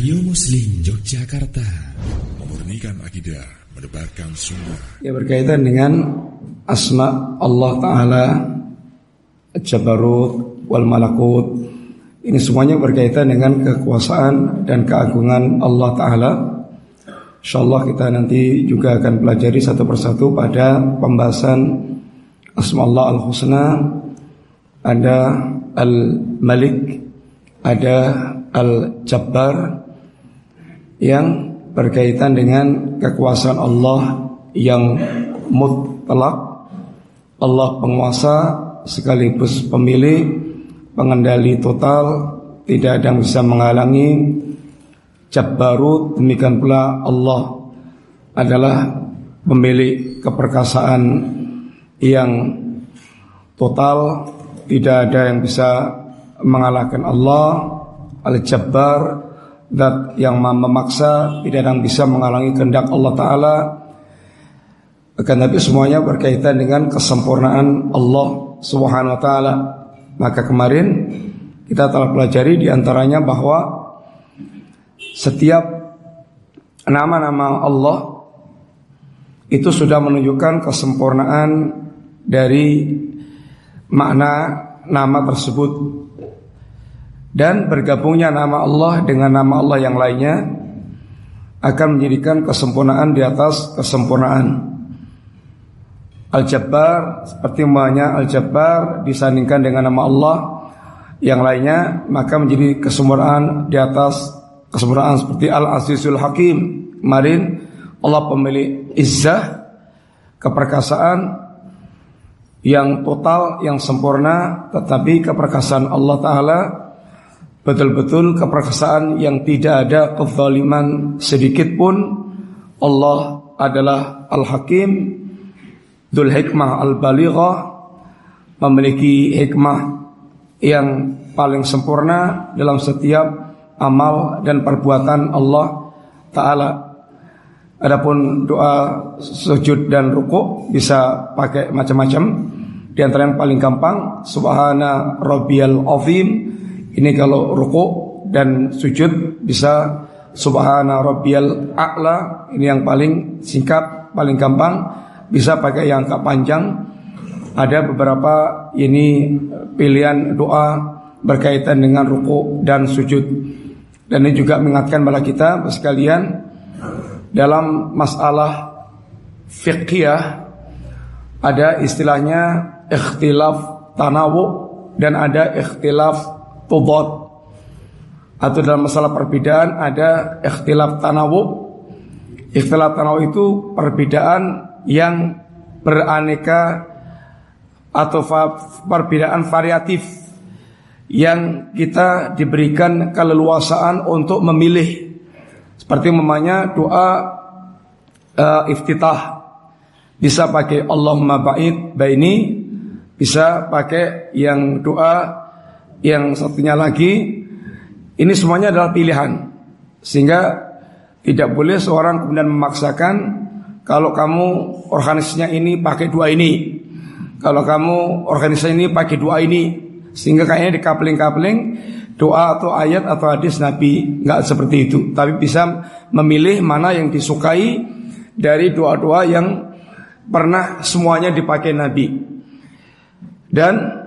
Radio Muslim Yogyakarta. Memurnikan akidah Mendebarkan sunnah. Ya berkaitan dengan Asma Allah Ta'ala Jabarut Wal Malakut. Ini semuanya berkaitan dengan kekuasaan Dan keagungan Allah Ta'ala. InsyaAllah kita nanti juga akan pelajari satu persatu pada pembahasan Asma Allah Al-Husna. Ada Al-Malik Ada Al-Jabbar yang berkaitan dengan kekuasaan Allah yang mutlak. Allah penguasa sekaligus pemilik pengendali total tidak ada yang bisa menghalangi. Jabbarut demikian pula Allah adalah pemilik keperkasaan yang total. Tidak ada yang bisa mengalahkan Allah. Al-Jabbar Zat yang memaksa Tidak yang bisa menghalangi kehendak Allah Ta'ala. Akan tapi semuanya berkaitan dengan kesempurnaan Allah Subhanahu Wa Ta'ala. Maka kemarin kita telah pelajari di antaranya bahwa Setiap nama-nama Allah Itu sudah menunjukkan kesempurnaan dari makna nama tersebut dan bergabungnya nama Allah dengan nama Allah yang lainnya akan menjadikan kesempurnaan di atas kesempurnaan. Al-Jabbar seperti namanya Al-Jabbar disandingkan dengan nama Allah yang lainnya maka menjadi kesempurnaan di atas kesempurnaan seperti Al-Azizul Hakim. Kemarin Allah pemilik izzah keperkasaan yang total yang sempurna tetapi keperkasaan Allah taala betul-betul keperkasaan yang tidak ada kezaliman sedikit pun Allah adalah Al-Hakim Dzul Hikmah Al-Balighah memiliki hikmah yang paling sempurna dalam setiap amal dan perbuatan Allah taala Adapun doa sujud dan ruku bisa pakai macam-macam. Di antara yang paling gampang Subhana Rabbiyal Azim ini kalau ruku dan sujud bisa subhana rabbiyal a'la ini yang paling singkat, paling gampang, bisa pakai yang agak panjang. Ada beberapa ini pilihan doa berkaitan dengan ruku dan sujud. Dan ini juga mengingatkan pada kita sekalian dalam masalah fiqhiyah ada istilahnya ikhtilaf tanawu dan ada ikhtilaf tubot. Atau dalam masalah perbedaan ada ikhtilaf tanawu ikhtilaf tanawu itu perbedaan yang beraneka atau perbedaan variatif yang kita diberikan keleluasaan untuk memilih. Seperti memangnya doa uh, iftitah. Bisa pakai Allahumma ba'id baini bisa pakai yang doa yang satunya lagi ini semuanya adalah pilihan. Sehingga tidak boleh seorang kemudian memaksakan kalau kamu organisasinya ini pakai dua ini. Kalau kamu organisasi ini pakai dua ini. Sehingga kayaknya di kapling-kapling doa atau ayat atau hadis Nabi nggak seperti itu. Tapi bisa memilih mana yang disukai dari doa-doa yang pernah semuanya dipakai Nabi. Dan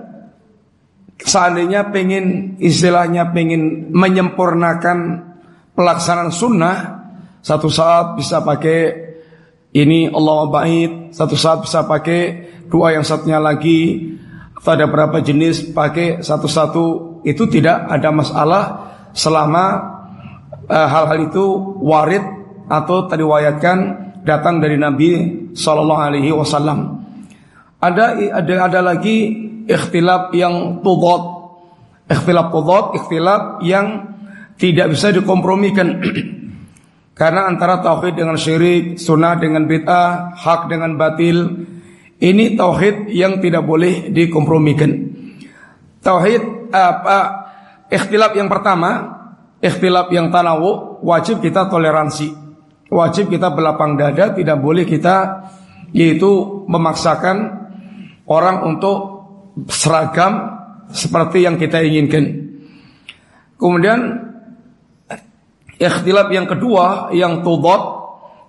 seandainya pengen istilahnya pengen menyempurnakan pelaksanaan sunnah satu saat bisa pakai ini Allah bait satu saat bisa pakai doa yang satunya lagi atau ada berapa jenis pakai satu-satu itu tidak ada masalah selama uh, hal-hal itu warid atau teriwayatkan datang dari Nabi Shallallahu Alaihi Wasallam. Ada ada ada lagi ikhtilaf yang tudot ikhtilaf tudot ikhtilaf yang tidak bisa dikompromikan. Karena antara tauhid dengan syirik sunnah dengan bid'ah hak dengan batil ini tauhid yang tidak boleh dikompromikan. Tauhid apa ikhtilaf yang pertama ikhtilaf yang tanawu wajib kita toleransi. Wajib kita belapang dada tidak boleh kita yaitu memaksakan orang untuk seragam seperti yang kita inginkan. Kemudian Ikhtilaf yang kedua yang tudot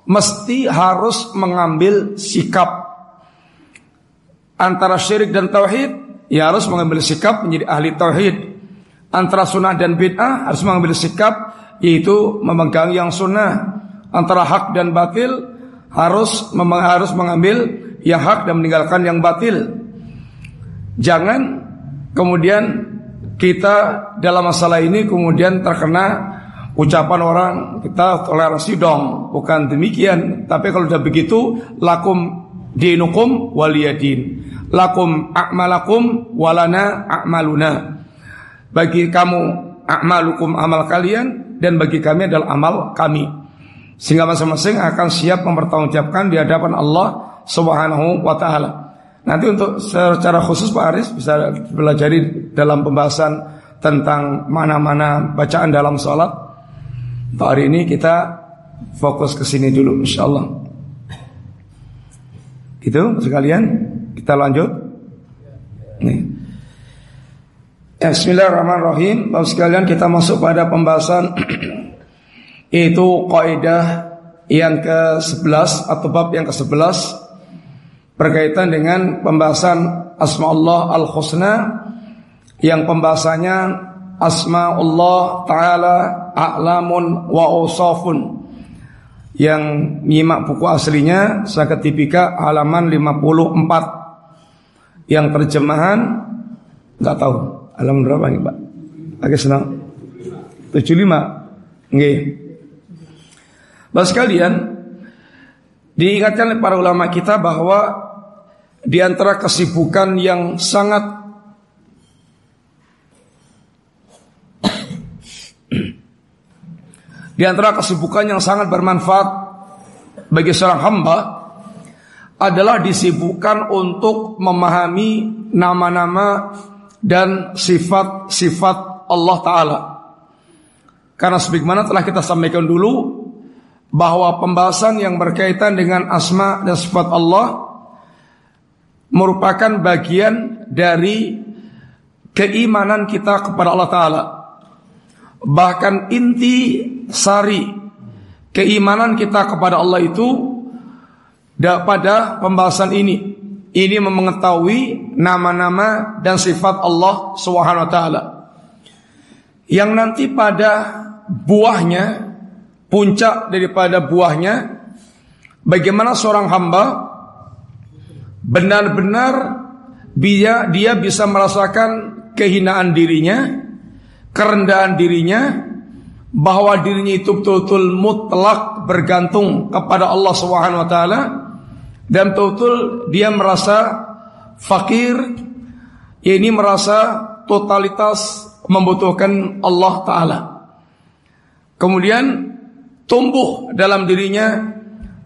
mesti harus mengambil sikap. Antara syirik dan tauhid ya harus mengambil sikap menjadi ahli tauhid. Antara sunnah dan bid'ah harus mengambil sikap yaitu memegang yang sunnah. Antara hak dan batil harus harus mengambil yang hak dan meninggalkan yang batil jangan kemudian kita dalam masalah ini kemudian terkena ucapan orang kita toleransi dong. Bukan demikian. Tapi kalau sudah begitu lakum dinukum waliyadin. Lakum a'malakum walana a'maluna. Bagi kamu a'malukum amal kalian dan bagi kami adalah amal kami. Sehingga masing-masing akan siap mempertanggungjawabkan di hadapan Allah Subhanahu wa taala nanti untuk secara khusus Pak Aris bisa belajar dalam pembahasan tentang mana-mana bacaan dalam sholat untuk hari ini kita fokus ke sini dulu insyaallah. Gitu sekalian kita lanjut. Nih. Bismillahirrahmanirrahim. Bapak sekalian kita masuk pada pembahasan itu kaidah yang ke-11 atau bab yang ke-11 berkaitan dengan pembahasan asma Allah al-husna yang pembahasannya asma Allah taala a'lamun wa usafun yang nyimak buku aslinya Sakat Tipika halaman 54 yang terjemahan nggak tahu. Halaman berapa nih Pak? Agak senang. 75 nggih. Bapak sekalian diingatkan oleh para ulama kita bahwa di antara kesibukan yang sangat Di antara kesibukan yang sangat bermanfaat bagi seorang hamba adalah disibukkan untuk memahami nama-nama dan sifat-sifat Allah Ta'ala. Karena sebagaimana telah kita sampaikan dulu bahwa pembahasan yang berkaitan dengan asma dan sifat Allah merupakan bagian dari keimanan kita kepada Allah Ta'ala. Bahkan inti sari keimanan kita kepada Allah itu pada pembahasan ini. Ini mengetahui nama-nama dan sifat Allah Subhanahu wa taala. Yang nanti pada buahnya puncak daripada buahnya bagaimana seorang hamba benar-benar dia dia bisa merasakan kehinaan dirinya kerendahan dirinya bahwa dirinya itu betul-betul mutlak bergantung kepada Allah Subhanahu wa taala dan betul-betul dia merasa fakir ini merasa totalitas membutuhkan Allah taala. Kemudian tumbuh dalam dirinya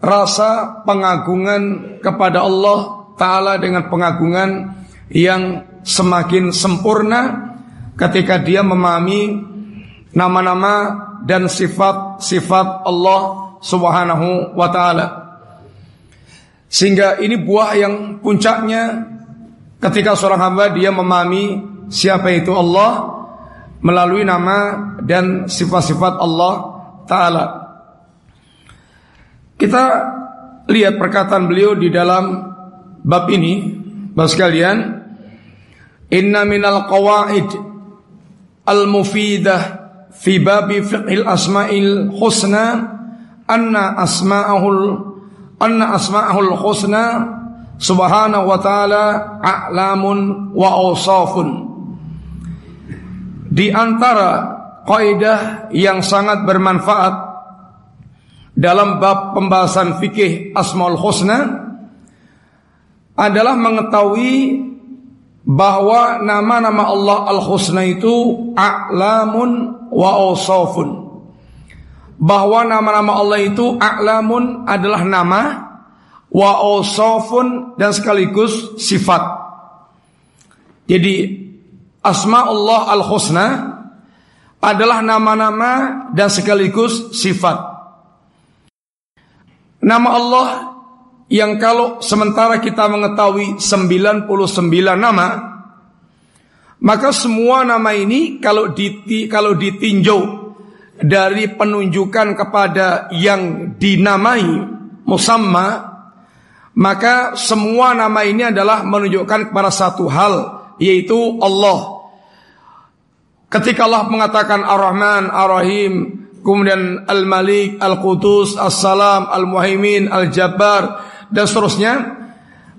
rasa pengagungan kepada Allah taala dengan pengagungan yang semakin sempurna ketika dia memahami nama-nama dan sifat-sifat Allah Subhanahu wa taala. Sehingga ini buah yang puncaknya ketika seorang hamba dia memahami siapa itu Allah melalui nama dan sifat-sifat Allah taala. Kita lihat perkataan beliau di dalam bab ini, Bapak sekalian, inna minal qawaid al-mufidah fi babi fiqhil asma'il husna anna asma'ahul anna asma'ahul husna subhanahu wa ta'ala a'lamun wa awsafun. Di antara kaidah yang sangat bermanfaat dalam bab pembahasan fikih asmaul husna adalah mengetahui bahwa nama-nama Allah Al-Husna itu a'lamun wa awsafun. Bahwa nama-nama Allah itu a'lamun adalah nama wa awsafun dan sekaligus sifat. Jadi asma Allah Al-Husna adalah nama-nama dan sekaligus sifat. Nama Allah yang kalau sementara kita mengetahui 99 nama maka semua nama ini kalau diti, kalau ditinjau dari penunjukan kepada yang dinamai musamma maka semua nama ini adalah menunjukkan kepada satu hal yaitu Allah. Ketika Allah mengatakan Ar-Rahman, Ar-Rahim, kemudian Al-Malik, Al-Qudus, As-Salam, Al-Muhaimin, Al-Jabbar dan seterusnya,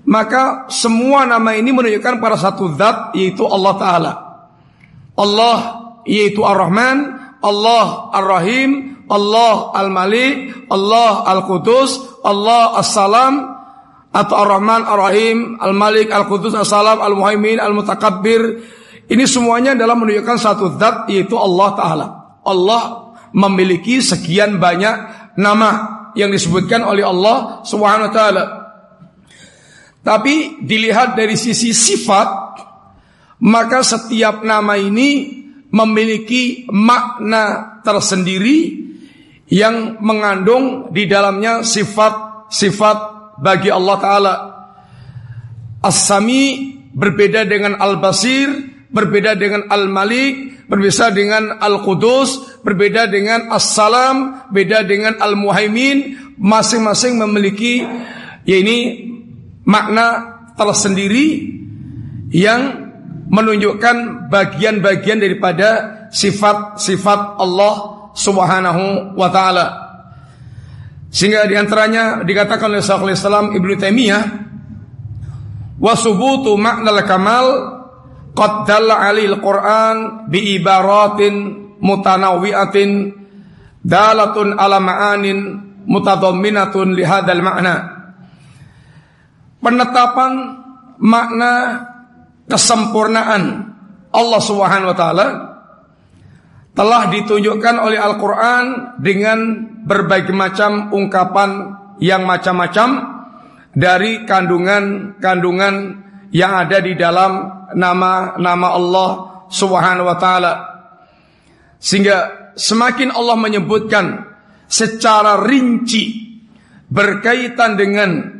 maka semua nama ini menunjukkan pada satu zat yaitu Allah taala. Allah yaitu Ar-Rahman, Allah Ar-Rahim, Allah Al-Malik, Allah Al-Qudus, Allah As-Salam, atau Ar-Rahman, Ar-Rahim, Al-Malik, Al-Qudus, As-Salam, Al-Muhaimin, Al-Mutakabbir. Ini semuanya dalam menunjukkan satu zat yaitu Allah Ta'ala. Allah memiliki sekian banyak nama yang disebutkan oleh Allah Subhanahu wa taala. Tapi dilihat dari sisi sifat, maka setiap nama ini memiliki makna tersendiri yang mengandung di dalamnya sifat-sifat bagi Allah Ta'ala. As-Sami berbeda dengan Al-Basir, berbeda dengan Al-Malik, berbeda dengan Al-Qudus, berbeda dengan As-Salam, beda dengan Al-Muhaimin, masing-masing memiliki ya ini makna tersendiri yang menunjukkan bagian-bagian daripada sifat-sifat Allah Subhanahu wa taala. Sehingga di antaranya dikatakan oleh Syekhul Islam Ibnu Taimiyah wa subutu ma'nal kamal qad dalla 'alil Qur'an bi ibaratin mutanawwi'atin dalatun ala ma'anin mutadamminatun li hadzal ma'na. Penetapan makna kesempurnaan Allah Subhanahu wa taala telah ditunjukkan oleh Al-Quran dengan berbagai macam ungkapan yang macam-macam dari kandungan-kandungan yang ada di dalam nama-nama Allah Subhanahu wa taala. Sehingga semakin Allah menyebutkan secara rinci berkaitan dengan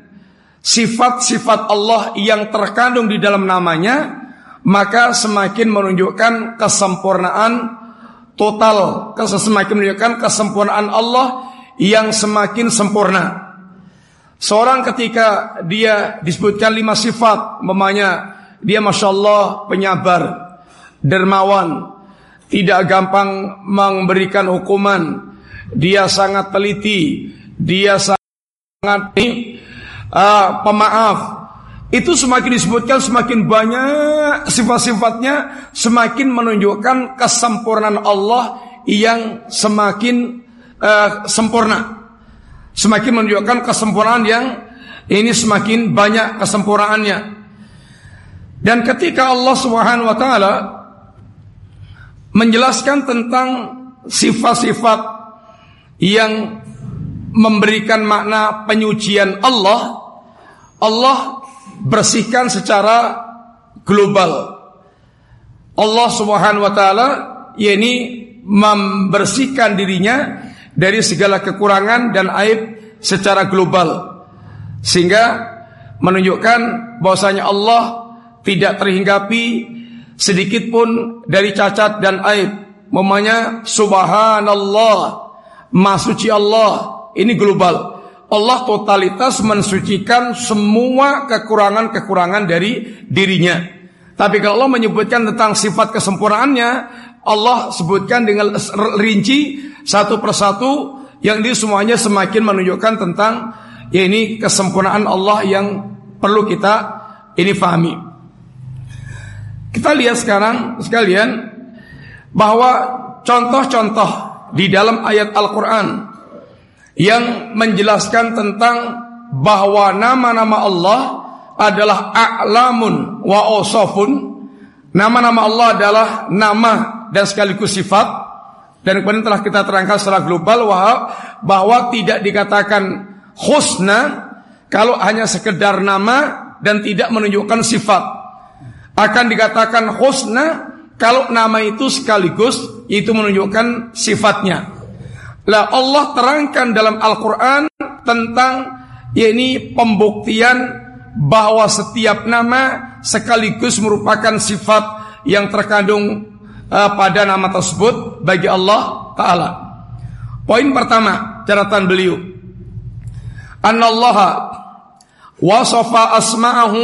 sifat-sifat Allah yang terkandung di dalam namanya, maka semakin menunjukkan kesempurnaan total semakin menunjukkan kesempurnaan Allah yang semakin sempurna. Seorang ketika dia disebutkan lima sifat, memangnya dia masya Allah penyabar, dermawan, tidak gampang memberikan hukuman, dia sangat teliti, dia sangat uh, pemaaf, itu semakin disebutkan semakin banyak sifat-sifatnya semakin menunjukkan kesempurnaan Allah yang semakin uh, sempurna. Semakin menunjukkan kesempurnaan yang ini semakin banyak kesempurnaannya. Dan ketika Allah Subhanahu wa taala menjelaskan tentang sifat-sifat yang memberikan makna penyucian Allah, Allah bersihkan secara global. Allah Subhanahu wa taala yakni membersihkan dirinya dari segala kekurangan dan aib secara global. Sehingga menunjukkan bahwasanya Allah tidak terhinggapi sedikit pun dari cacat dan aib. Memangnya subhanallah, masuci Allah, ini global. Allah totalitas mensucikan semua kekurangan-kekurangan dari dirinya. Tapi kalau Allah menyebutkan tentang sifat kesempurnaannya, Allah sebutkan dengan rinci satu persatu yang ini semuanya semakin menunjukkan tentang ya ini kesempurnaan Allah yang perlu kita ini fahami. Kita lihat sekarang sekalian bahwa contoh-contoh di dalam ayat Al-Qur'an yang menjelaskan tentang bahwa nama-nama Allah adalah a'lamun wa osofun. Nama-nama Allah adalah nama dan sekaligus sifat. Dan kemudian telah kita terangkan secara global bahwa tidak dikatakan husna kalau hanya sekedar nama dan tidak menunjukkan sifat. Akan dikatakan husna kalau nama itu sekaligus itu menunjukkan sifatnya. Lah Allah terangkan dalam Al-Quran tentang ini pembuktian bahwa setiap nama sekaligus merupakan sifat yang terkandung uh, pada nama tersebut bagi Allah Ta'ala. Poin pertama, catatan beliau. Annallaha wasafa asma'ahu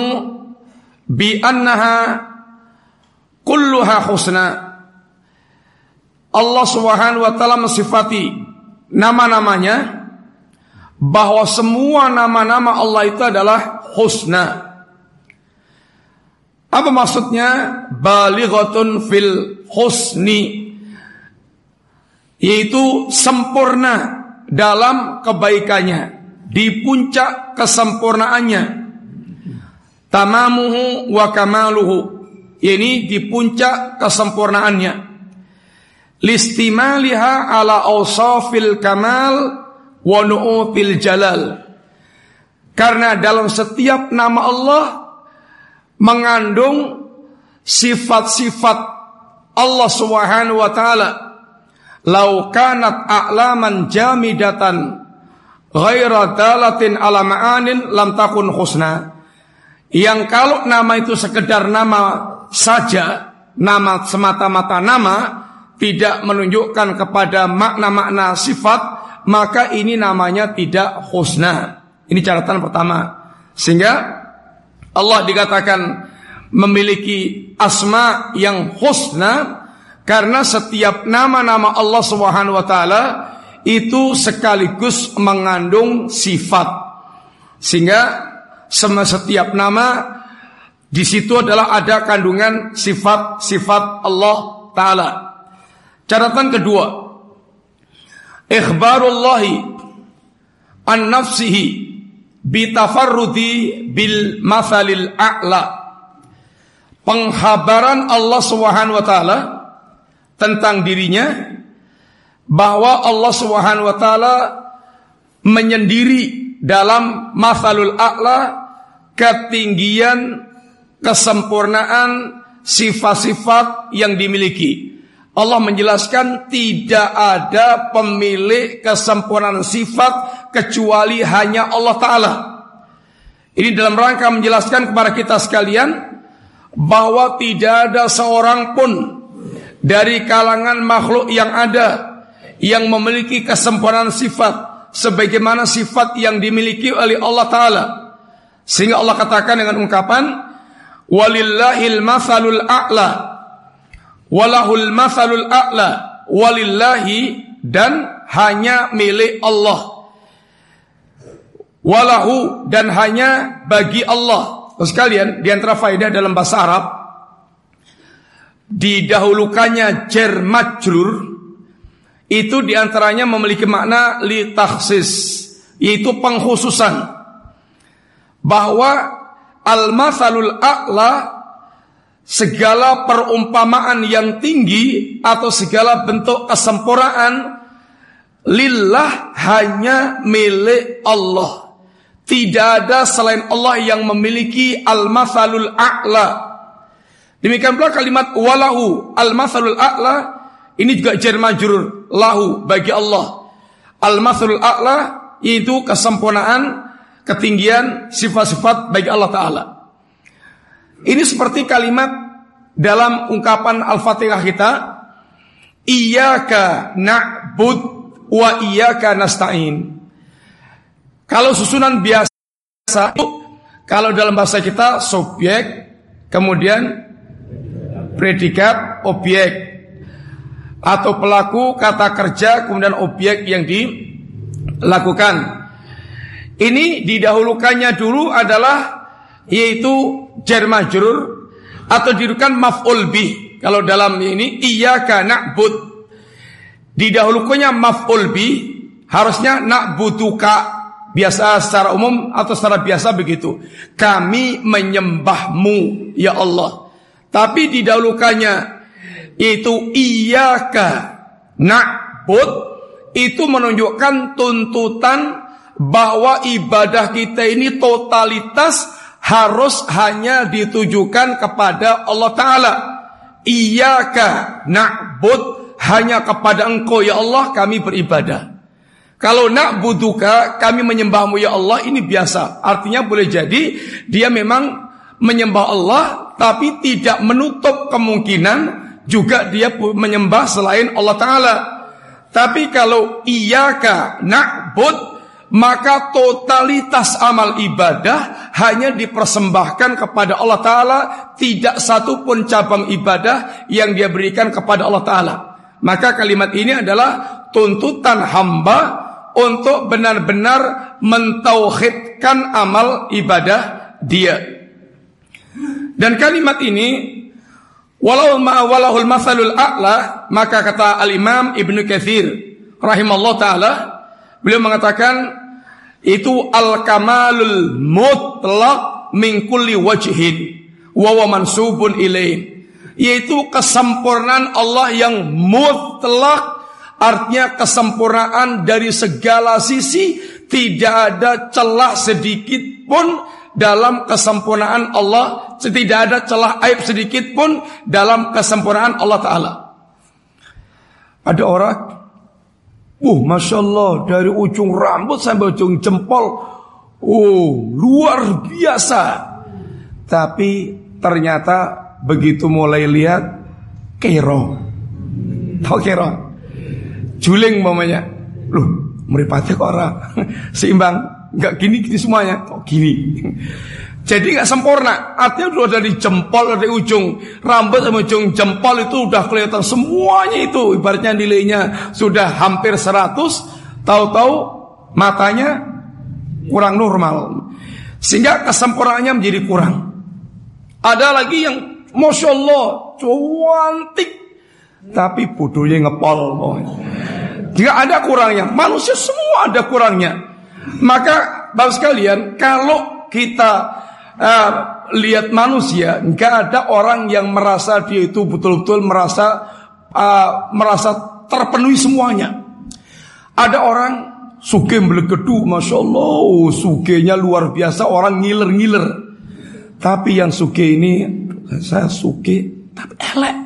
bi annaha kulluha husna. Allah Subhanahu wa taala mensifati nama-namanya bahwa semua nama-nama Allah itu adalah husna. Apa maksudnya? Balighatun fil husni yaitu sempurna dalam kebaikannya, di puncak kesempurnaannya. Tamamuhu wa kamaluhu. Ini di puncak kesempurnaannya. Listimaliha ala awsafil kamal wa nu'util jalal. Karena dalam setiap nama Allah mengandung sifat-sifat Allah Subhanahu wa taala Lau kanat a'laman jamidatan ghaira dalatin ala ma'anin lam takun husna. Yang kalau nama itu sekedar nama saja, nama semata-mata nama, tidak menunjukkan kepada makna-makna sifat, maka ini namanya tidak husna. Ini catatan pertama. Sehingga Allah dikatakan memiliki asma yang husna karena setiap nama-nama Allah Subhanahu wa taala itu sekaligus mengandung sifat. Sehingga semua setiap nama di situ adalah ada kandungan sifat-sifat Allah taala. Catatan kedua, ikhbarullahi an nafsihi bitafarrudi bil mathalil a'la. Penghabaran Allah Subhanahu wa taala tentang dirinya bahwa Allah Subhanahu wa taala menyendiri dalam masalul a'la ketinggian kesempurnaan sifat-sifat yang dimiliki. Allah menjelaskan tidak ada pemilik kesempurnaan sifat kecuali hanya Allah Ta'ala. Ini dalam rangka menjelaskan kepada kita sekalian bahwa tidak ada seorang pun dari kalangan makhluk yang ada yang memiliki kesempurnaan sifat sebagaimana sifat yang dimiliki oleh Allah taala. Sehingga Allah katakan dengan ungkapan walillahil masalul a'la walahul masalul a'la walillahi dan hanya milik Allah walahu dan hanya bagi Allah. Terus kalian di antara faedah dalam bahasa Arab didahulukannya jar majrur itu di antaranya memiliki makna li takhsis yaitu pengkhususan. Bahwa al masalul a'la segala perumpamaan yang tinggi atau segala bentuk kesempurnaan lillah hanya milik Allah tidak ada selain Allah yang memiliki al masalul a'la Demikian pula kalimat walahu al-masalul a'la ini juga jar majrur lahu bagi Allah. Al-masalul a'la yaitu kesempurnaan, ketinggian sifat-sifat bagi Allah taala. Ini seperti kalimat dalam ungkapan Al-Fatihah kita Iyaka na'bud wa iyaka nasta'in. Kalau susunan biasa kalau dalam bahasa kita subjek kemudian predikat objek atau pelaku kata kerja kemudian objek yang dilakukan. Ini didahulukannya dulu adalah yaitu jar majrur atau dirukan maf'ul bih. Kalau dalam ini iyyaka na'bud. Didahulukannya maf'ul bih harusnya na'buduka biasa secara umum atau secara biasa begitu. Kami menyembahmu ya Allah. Tapi didahulukannya itu iyaka na'bud itu menunjukkan tuntutan bahwa ibadah kita ini totalitas harus hanya ditujukan kepada Allah Ta'ala. Iyaka na'bud hanya kepada engkau ya Allah kami beribadah. Kalau na'buduka kami menyembahmu ya Allah ini biasa. Artinya boleh jadi dia memang menyembah Allah tapi tidak menutup kemungkinan juga dia menyembah selain Allah taala. Tapi kalau iyaka na'bud maka totalitas amal ibadah hanya dipersembahkan kepada Allah Ta'ala Tidak satu pun cabang ibadah yang dia berikan kepada Allah Ta'ala Maka kalimat ini adalah tuntutan hamba Untuk benar-benar mentauhidkan amal ibadah dia. Dan kalimat ini Walau ma'awalahul masalul a'la Maka kata al-imam Ibn Kathir Rahimallah ta'ala Beliau mengatakan itu al-kamalul mutlak min kulli wajhin wa wa mansubun ilaih yaitu kesempurnaan Allah yang mutlak artinya kesempurnaan dari segala sisi tidak ada celah sedikit pun dalam kesempurnaan Allah tidak ada celah aib sedikit pun dalam kesempurnaan Allah taala. Ada orang Uh, masya Allah dari ujung rambut sampai ujung jempol, uh luar biasa. Tapi ternyata begitu mulai lihat kero, tahu kero, juling mamanya, loh meripati kok orang seimbang, nggak gini gini semuanya, kok gini. Jadi nggak sempurna. Artinya udah dari jempol dari ujung rambut sama ujung jempol itu udah kelihatan semuanya itu. Ibaratnya nilainya sudah hampir 100. Tahu-tahu matanya kurang normal. Sehingga kesempurnaannya menjadi kurang. Ada lagi yang Masya Allah cantik tapi bodohnya ngepol. Jika ada kurangnya, manusia semua ada kurangnya. Maka Bapak sekalian, kalau kita uh, lihat manusia, nggak ada orang yang merasa dia itu betul-betul merasa uh, merasa terpenuhi semuanya. Ada orang suke melegedu, masya Allah, oh, sukenya luar biasa, orang ngiler-ngiler. Tapi yang suke ini, saya suke tapi elek.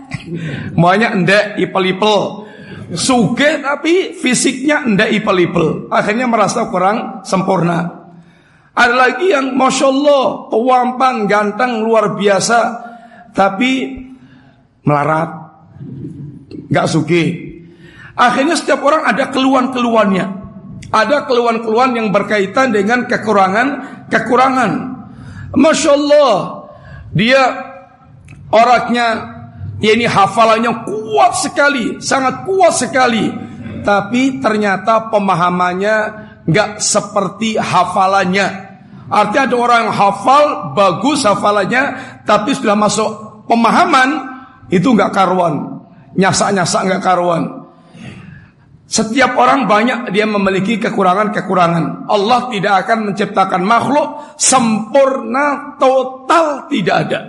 Maunya endek ipel-ipel. Suke tapi fisiknya endek ipel-ipel. Akhirnya merasa kurang sempurna. Ada lagi yang Masya Allah Pewampan, ganteng, luar biasa Tapi Melarat Gak suki Akhirnya setiap orang ada keluhan-keluhannya Ada keluhan-keluhan yang berkaitan dengan kekurangan-kekurangan Masya Allah Dia Orangnya ya ini hafalannya kuat sekali Sangat kuat sekali Tapi ternyata pemahamannya nggak seperti hafalannya. Artinya ada orang yang hafal bagus hafalannya, tapi sudah masuk pemahaman itu nggak karuan, nyasak-nyasak nggak karuan. Setiap orang banyak dia memiliki kekurangan-kekurangan. Allah tidak akan menciptakan makhluk sempurna total tidak ada.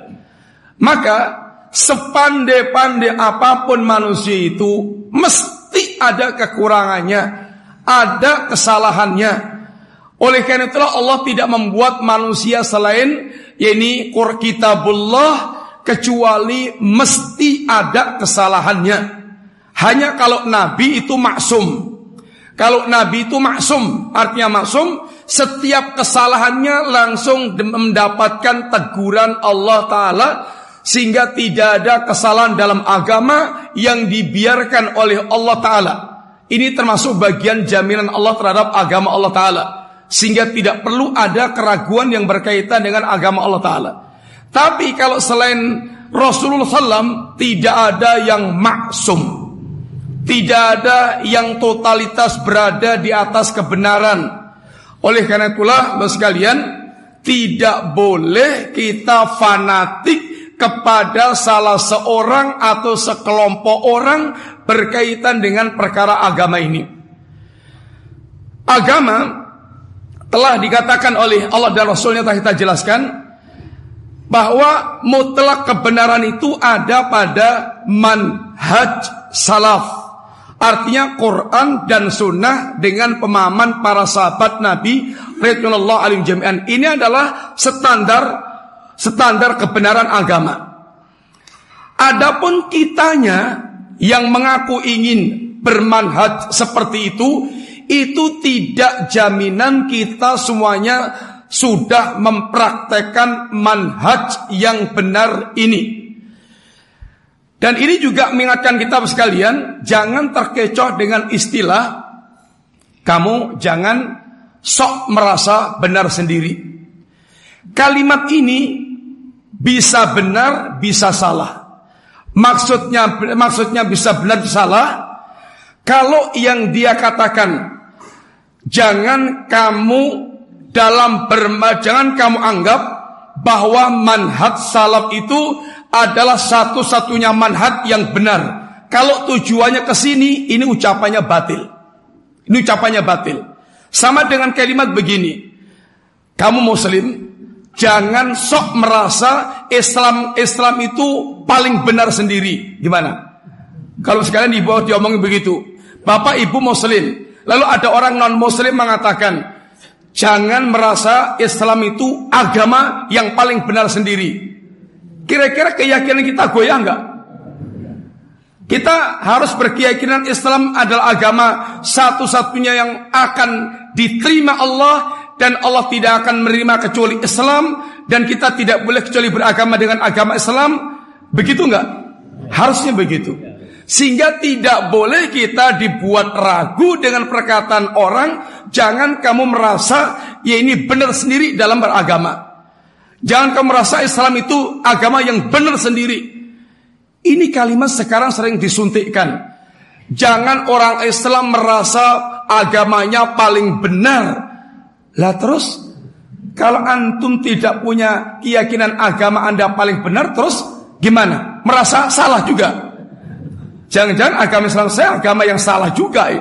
Maka sepandai-pandai apa pun manusia itu mesti ada kekurangannya ada kesalahannya. Oleh karena itulah Allah tidak membuat manusia selain yakni kitabullah kecuali mesti ada kesalahannya. Hanya kalau nabi itu maksum. Kalau nabi itu maksum, artinya maksum setiap kesalahannya langsung mendapatkan teguran Allah taala sehingga tidak ada kesalahan dalam agama yang dibiarkan oleh Allah taala. Ini termasuk bagian jaminan Allah terhadap agama Allah Ta'ala. Sehingga tidak perlu ada keraguan yang berkaitan dengan agama Allah Ta'ala. Tapi kalau selain Rasulullah SAW tidak ada yang maksum. Tidak ada yang totalitas berada di atas kebenaran. Oleh karena itulah, sekalian, tidak boleh kita fanatik kepada salah seorang atau sekelompok orang berkaitan dengan perkara agama ini. Agama telah dikatakan oleh Allah dan Rasulnya telah kita jelaskan bahwa mutlak kebenaran itu ada pada manhaj salaf. Artinya Quran dan Sunnah dengan pemahaman para sahabat Nabi Rasulullah alim jami'an. Ini adalah standar standar kebenaran agama. Adapun kitanya yang mengaku ingin bermanhaj seperti itu, itu tidak jaminan kita semuanya sudah mempraktekkan manhaj yang benar ini. Dan ini juga mengingatkan kita sekalian, jangan terkecoh dengan istilah kamu jangan sok merasa benar sendiri. Kalimat ini bisa benar, bisa salah. Maksudnya maksudnya bisa benar, salah. Kalau yang dia katakan jangan kamu dalam berma, jangan kamu anggap bahwa manhat salaf itu adalah satu-satunya manhat yang benar. Kalau tujuannya ke sini, ini ucapannya batil. Ini ucapannya batil. Sama dengan kalimat begini. Kamu muslim, Jangan sok merasa Islam Islam itu paling benar sendiri. Gimana? Kalau sekalian ibu diomongin begitu, bapak ibu muslim, lalu ada orang non muslim mengatakan, jangan merasa Islam itu agama yang paling benar sendiri. Kira-kira keyakinan kita goyah enggak? Kita harus berkeyakinan Islam adalah agama satu-satunya yang akan diterima Allah dan Allah tidak akan menerima kecuali Islam dan kita tidak boleh kecuali beragama dengan agama Islam. Begitu enggak? Harusnya begitu. Sehingga tidak boleh kita dibuat ragu dengan perkataan orang, jangan kamu merasa ya ini benar sendiri dalam beragama. Jangan kamu merasa Islam itu agama yang benar sendiri. Ini kalimat sekarang sering disuntikkan. Jangan orang Islam merasa agamanya paling benar. Lah terus kalau antum tidak punya keyakinan agama Anda paling benar terus gimana? Merasa salah juga. Jangan-jangan agama Islam saya agama yang salah juga.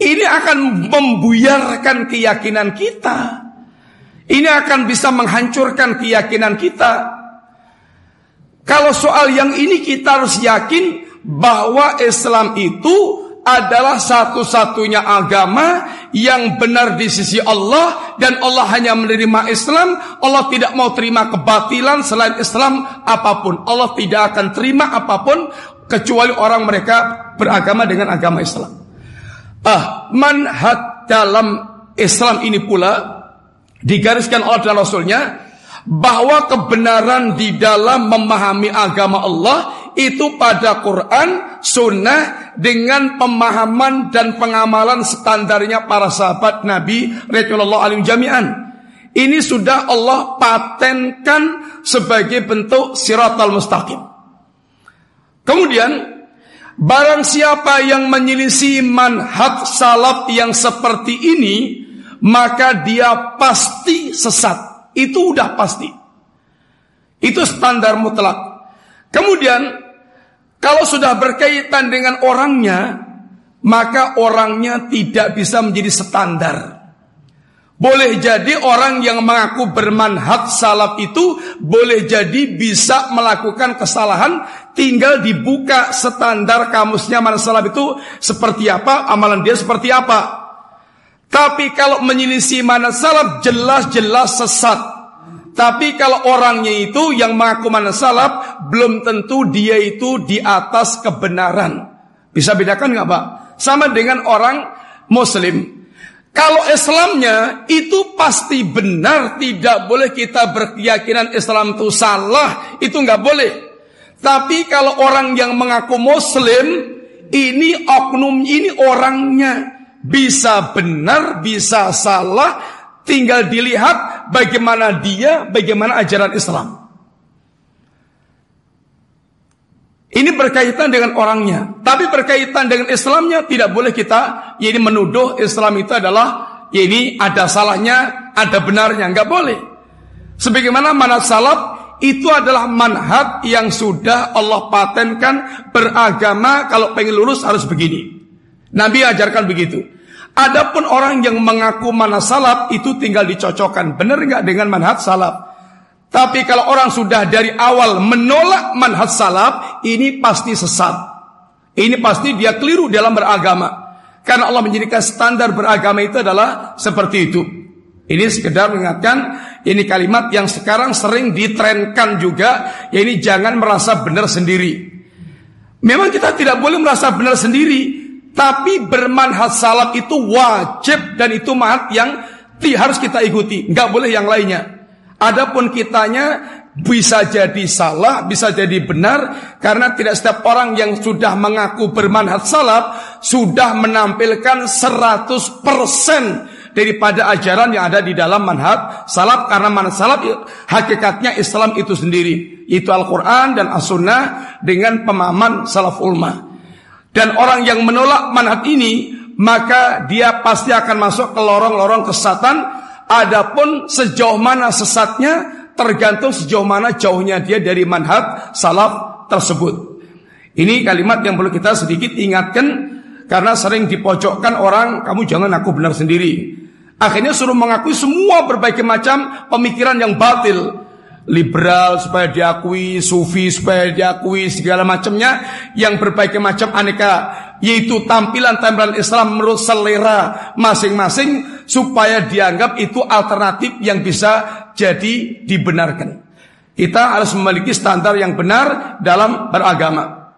Ini akan membuyarkan keyakinan kita. Ini akan bisa menghancurkan keyakinan kita. Kalau soal yang ini kita harus yakin bahwa Islam itu adalah satu-satunya agama yang benar di sisi Allah dan Allah hanya menerima Islam. Allah tidak mau terima kebatilan selain Islam apa pun. Allah tidak akan terima apa pun kecuali orang mereka beragama dengan agama Islam. Ah, manhaj dalam Islam ini pula digariskan Allah dan Rasulnya bahwa kebenaran di dalam memahami agama Allah itu pada Quran, Sunnah dengan pemahaman dan pengamalan standarnya para sahabat Nabi Rasulullah alim jami'an. Ini sudah Allah patenkan sebagai bentuk siratal mustaqim. Kemudian barang siapa yang menyelisih manhaj salaf yang seperti ini, maka dia pasti sesat. Itu udah pasti. Itu standar mutlak. Kemudian kalau sudah berkaitan dengan orangnya, maka orangnya tidak bisa menjadi standar. Boleh jadi orang yang mengaku bermanhaj salaf itu boleh jadi bisa melakukan kesalahan tinggal dibuka standar kamusnya mana salaf itu seperti apa, amalan dia seperti apa. Tapi kalau menyelisih mana salaf jelas-jelas sesat. Tapi kalau orangnya itu yang mengaku mana salaf, belum tentu dia itu di atas kebenaran. Bisa bedakan nggak pak? Sama dengan orang Muslim. Kalau Islamnya itu pasti benar, tidak boleh kita berkeyakinan Islam itu salah, itu nggak boleh. Tapi kalau orang yang mengaku Muslim, ini oknum, ini orangnya bisa benar, bisa salah, tinggal dilihat bagaimana dia, bagaimana ajaran Islam. Ini berkaitan dengan orangnya, tapi berkaitan dengan Islamnya tidak boleh kita ini menuduh Islam itu adalah ini ada salahnya, ada benarnya, nggak boleh. Sebagaimana manhaj salaf itu adalah manhaj yang sudah Allah patenkan beragama kalau pengen lulus harus begini. Nabi ajarkan begitu. Adapun orang yang mengaku mana salaf itu tinggal dicocokkan. Benar nggak dengan manhaj salaf? Tapi kalau orang sudah dari awal menolak manhaj salaf, ini pasti sesat. Ini pasti dia keliru dalam beragama. Karena Allah menjadikan standar beragama itu adalah seperti itu. Ini sekedar mengingatkan, ini kalimat yang sekarang sering ditrenkan juga, ini jangan merasa benar sendiri. Memang kita tidak boleh merasa benar sendiri, tapi bermanhaj salaf itu wajib dan itu manhaj yang harus kita ikuti, nggak boleh yang lainnya. Adapun kitanya bisa jadi salah, bisa jadi benar karena tidak setiap orang yang sudah mengaku bermanhaj salaf sudah menampilkan 100% daripada ajaran yang ada di dalam manhaj salaf karena manhaj salaf hakikatnya Islam itu sendiri itu Al-Qur'an dan As-Sunnah dengan pemahaman salaf ulama. Dan orang yang menolak manhaj ini maka dia pasti akan masuk ke lorong-lorong kesesatan adapun sejauh mana sesatnya tergantung sejauh mana jauhnya dia dari manhaj salaf tersebut. Ini kalimat yang perlu kita sedikit ingatkan karena sering dipojokkan orang, kamu jangan aku benar sendiri. Akhirnya suruh mengakui semua berbagai macam pemikiran yang batil. Liberal supaya diakui, sufi supaya diakui, segala macamnya yang berbagai macam aneka yaitu tampilan-tampilan Islam menurut selera masing-masing supaya dianggap itu alternatif yang bisa jadi dibenarkan. Kita harus memiliki standar yang benar dalam beragama.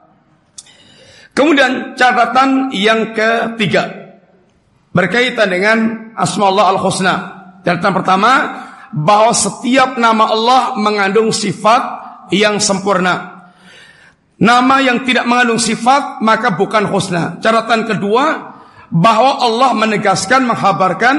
Kemudian catatan yang ketiga berkaitan dengan asma Allah al-husna. Catatan pertama bahwa setiap nama Allah mengandung sifat yang sempurna. Nama yang tidak mengandung sifat maka bukan husna. Catatan kedua bahwa Allah menegaskan menghabarkan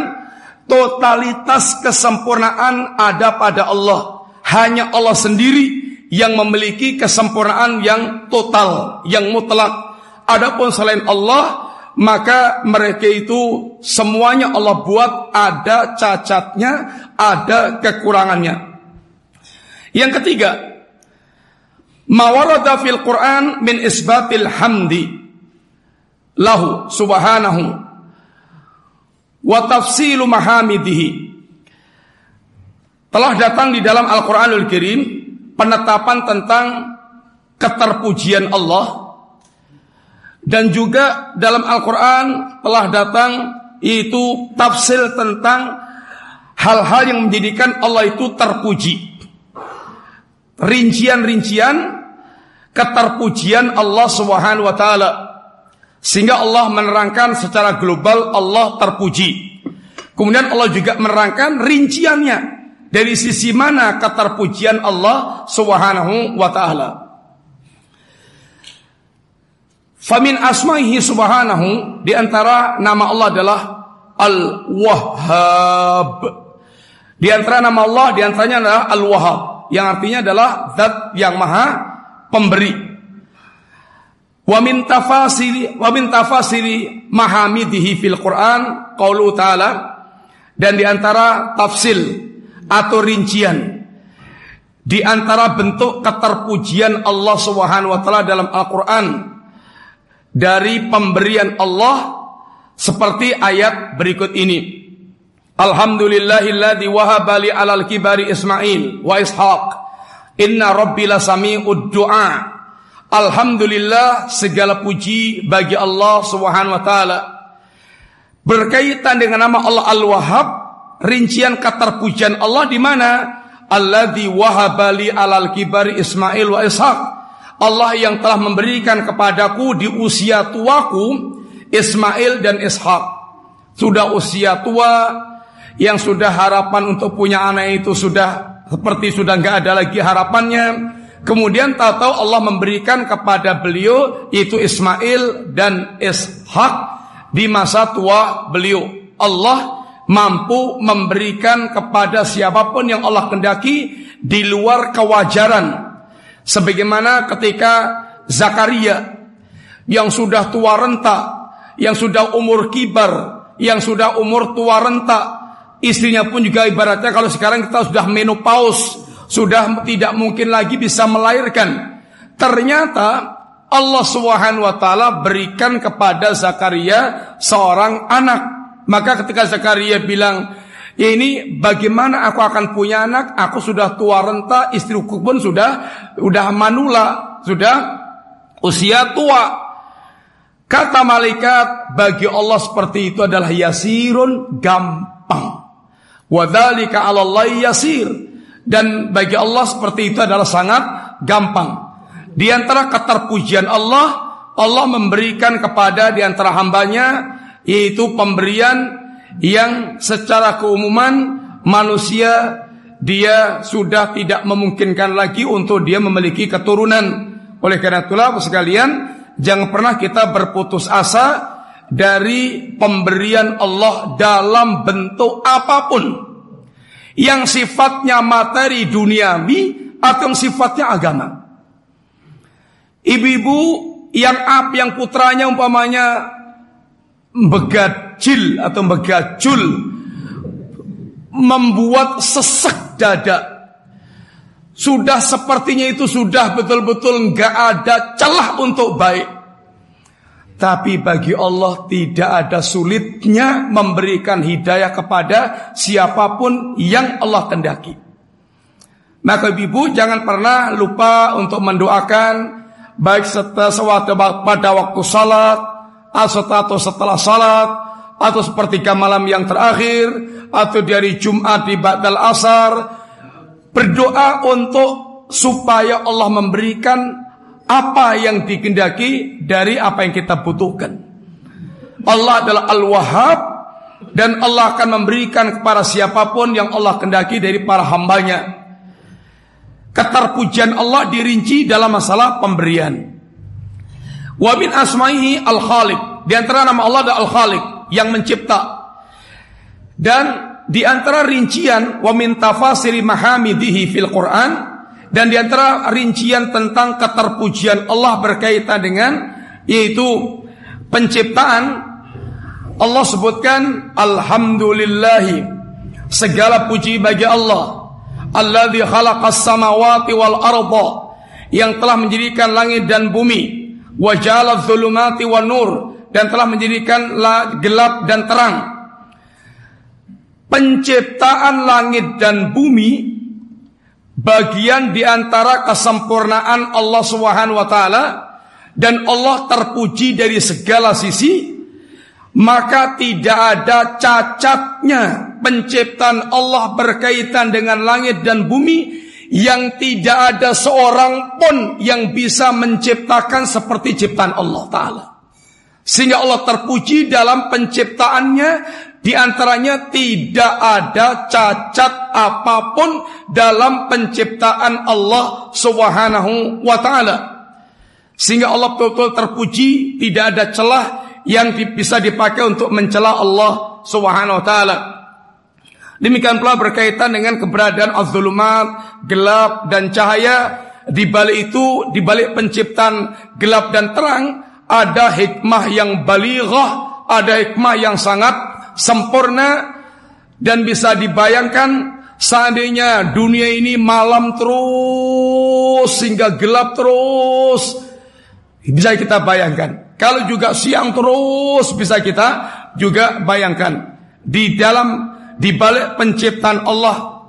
totalitas kesempurnaan ada pada Allah. Hanya Allah sendiri yang memiliki kesempurnaan yang total, yang mutlak. Adapun selain Allah, maka mereka itu semuanya Allah buat ada cacatnya, ada kekurangannya. Yang ketiga, mawarada fil Quran min isbatil hamdi lahu subhanahu wa tafsilu mahamidihi telah datang di dalam Al-Qur'anul Karim penetapan tentang keterpujian Allah dan juga dalam Al-Qur'an telah datang itu tafsir tentang hal-hal yang menjadikan Allah itu terpuji. Rincian-rincian keterpujian Allah Subhanahu wa taala sehingga Allah menerangkan secara global Allah terpuji. Kemudian Allah juga menerangkan rinciannya dari sisi mana keterpujian Allah Subhanahu wa taala. Famin asma'ihi subhanahu di antara nama Allah adalah Al-Wahhab. Di antara nama Allah di antaranya adalah Al-Wahhab yang artinya adalah zat yang maha pemberi. Wa min tafasiri wa min tafasiri mahamidihi fil Quran qaulu ta'ala dan di antara tafsil atau rincian di antara bentuk keterpujian Allah Subhanahu wa taala dalam Al-Qur'an dari pemberian Allah seperti ayat berikut ini. Alhamdulillahilladzi wahaba li alal kibari Ismail wa Ishaq. Inna rabbi lasami'ud du'a. Alhamdulillah segala puji bagi Allah Subhanahu wa taala. Berkaitan dengan nama Allah Al-Wahhab, rincian keterpujian Allah di mana? Alladzi wahabali alal kibari Ismail wa Ishaq. Allah yang telah memberikan kepadaku di usia tuaku Ismail dan Ishak. Sudah usia tua yang sudah harapan untuk punya anak itu sudah seperti sudah nggak ada lagi harapannya Kemudian tahu-tahu Allah memberikan kepada beliau itu Ismail dan Ishak di masa tua beliau. Allah mampu memberikan kepada siapa pun yang Allah kendaki di luar kewajaran. Sebagaimana ketika Zakaria yang sudah tua renta, yang sudah umur kibar, yang sudah umur tua renta, istrinya pun juga ibaratnya kalau sekarang kita sudah menopause, sudah tidak mungkin lagi bisa melahirkan. Ternyata Allah Subhanahu wa taala berikan kepada Zakaria seorang anak. Maka ketika Zakaria bilang, "Ini bagaimana aku akan punya anak? Aku sudah tua renta, istriku pun sudah sudah manula, sudah usia tua." Kata malaikat, bagi Allah seperti itu adalah yasirun gampang. Wadzalika 'ala Allah yasir. Dan bagi Allah seperti itu adalah sangat gampang. Di antara keterpujian Allah, Allah memberikan kepada di antara hambanya yaitu pemberian yang secara keumuman manusia dia sudah tidak memungkinkan lagi untuk dia memiliki keturunan. Oleh karena itulah sekalian, jangan pernah kita berputus asa dari pemberian Allah dalam bentuk apa pun yang sifatnya materi duniawi atau yang sifatnya agama. Ibu-ibu yang ap yang putranya umpamanya begajil atau begajul membuat sesek dada. Sudah sepertinya itu sudah betul-betul nggak ada celah untuk baik. Tapi bagi Allah tidak ada sulitnya memberikan hidayah kepada siapa pun yang Allah kendaki. Maka ibu jangan pernah lupa untuk mendoakan baik setelah pada waktu salat atau setelah salat atau sepertiga malam yang terakhir atau dari Jumat di Ba'dal Asar berdoa untuk supaya Allah memberikan apa yang dikendaki dari apa yang kita butuhkan. Allah adalah Al-Wahhab dan Allah akan memberikan kepada siapa pun yang Allah kendaki dari para hambanya. Keterpujian Allah dirinci dalam masalah pemberian. Wa min al-khaliq. Di antara nama Allah adalah al-khaliq yang mencipta. Dan di antara rincian wa min tafasiri mahamidihi fil Quran dan di antara rincian tentang keterpujian Allah berkaitan dengan yaitu penciptaan Allah sebutkan alhamdulillahi segala puji bagi Allah alladzi khalaqas samawati wal arda yang telah menjadikan langit dan bumi wa ja'ala dzulumati wan nur dan telah menjadikan gelap dan terang. Penciptaan langit dan bumi bagian di antara kesempurnaan Allah Subhanahu wa taala dan Allah terpuji dari segala sisi maka tidak ada cacatnya penciptaan Allah berkaitan dengan langit dan bumi yang tidak ada seorang pun yang bisa menciptakan seperti ciptaan Allah taala. Sehingga Allah terpuji dalam penciptaannya di antaranya tidak ada cacat apa pun dalam penciptaan Allah Subhanahu wa taala. Sehingga Allah betul-betul terpuji, tidak ada celah yang bisa dipakai untuk mencela Allah Subhanahu wa taala. Demikian pula berkaitan dengan keberadaan az-zulumat, gelap dan cahaya. Di balik itu, di balik penciptaan gelap dan terang, ada hikmah yang balighah, ada hikmah yang sangat sempurna dan bisa dibayangkan seandainya dunia ini malam terus sehingga gelap terus bisa kita bayangkan. Kalau juga siang terus bisa kita juga bayangkan. Di dalam di balik penciptaan Allah